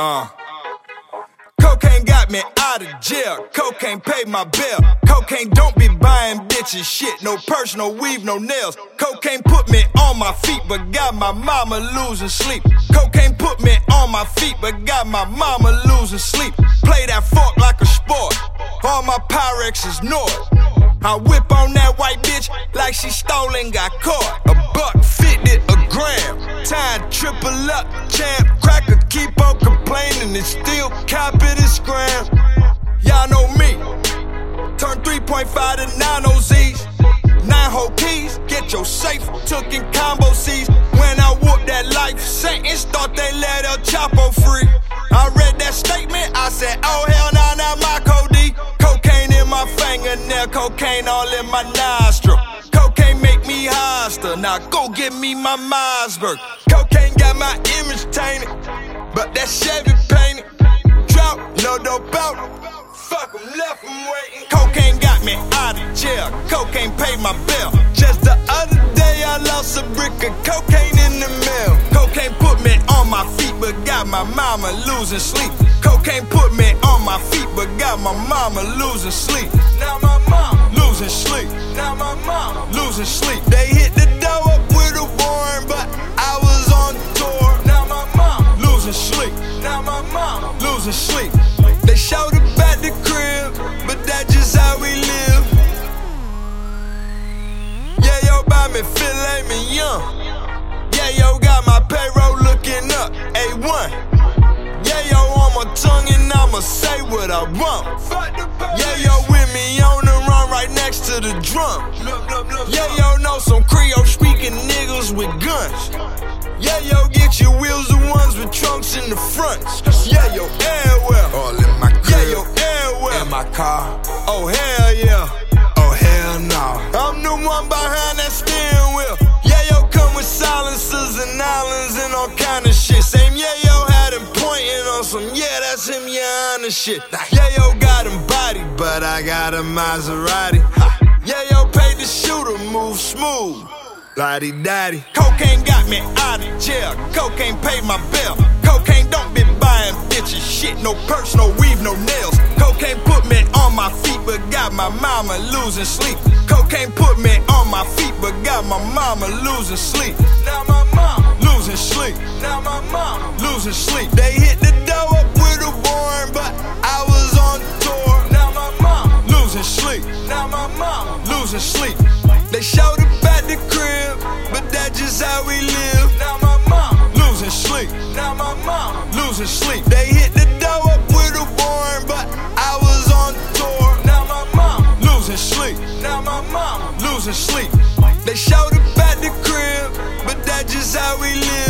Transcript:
Uh. Cocaine got me out of jail. Cocaine paid my bill. Cocaine don't be buying bitches shit. No purse, no weave, no nails. Cocaine put me on my feet, but got my mama losing sleep. Cocaine put me on my feet, but got my mama losing sleep. Play that fork like a sport. All my Pyrex is north. I whip on that white bitch like she stolen, got caught. A buck fifty a gram. Time triple up, champ. Cracker keep on complaining and still copy this gram. Y'all know me. Turn 3.5 to 9 OZs. Nine whole keys, get your safe, took in combo C's. When I whoop that life fingernail, cocaine all in my nostril. Cocaine make me hostile, now go get me my Mossberg. Cocaine got my image tainted, but that Chevy painted. Drought, no dope out. Fuck em, left em waiting. Cocaine got me out of jail. Cocaine paid my bill. Just the other day, I lost a brick of cocaine in the mail. Cocaine put me on my feet, but got my mama losing sleep. Cocaine put me on my feet, but got my mama losing sleep. Losing sleep. Now my mama losing sleep. They hit the door up with a warrant, but I was on tour. Now my mama losing sleep. Now my mama losing sleep. They showed at the crib, but that's just how we live. Yeah, yo, buy me fillet me young. Yeah, yo, got my payroll looking up. A1. Yeah, yo, on my tongue and I'ma say what I want. To the drum. Yeah, yo, know some Creole speaking niggas with guns. Yeah, yo, get your wheels the ones with trunks in the fronts. Yeah, yo, airwell. All in my crib. Yeah, yo, airwell. In my car. Oh, hell yeah. Oh hell no. I'm the one behind that steering wheel. Yeah, yo, come with silencers and islands and all kind of shit. Same yeah, yo, had him pointing on some, yeah, that's him, yeah, on the shit. Yeah, yo, got him body, but I got a Maserati. Yeah, yo, paid the shooter, move smooth. Lottie daddy. Cocaine got me out of jail. Cocaine paid my bill. Cocaine don't be buying bitches shit. No purse, no weave, no nails. Cocaine put me on my feet, but got my mama losing sleep. Cocaine put me on my feet, but got my mama losing sleep. Now my mama losing sleep. Now my mama losing sleep. They hit the losing sleep. They showed up at the crib, but that's just how we live. Now my mama losing sleep. Now my mama losing sleep. They hit the door up with a warrant, but I was on tour. Now my mama losing sleep. Now my mama losing sleep. They showed up at the crib, but that's just how we live.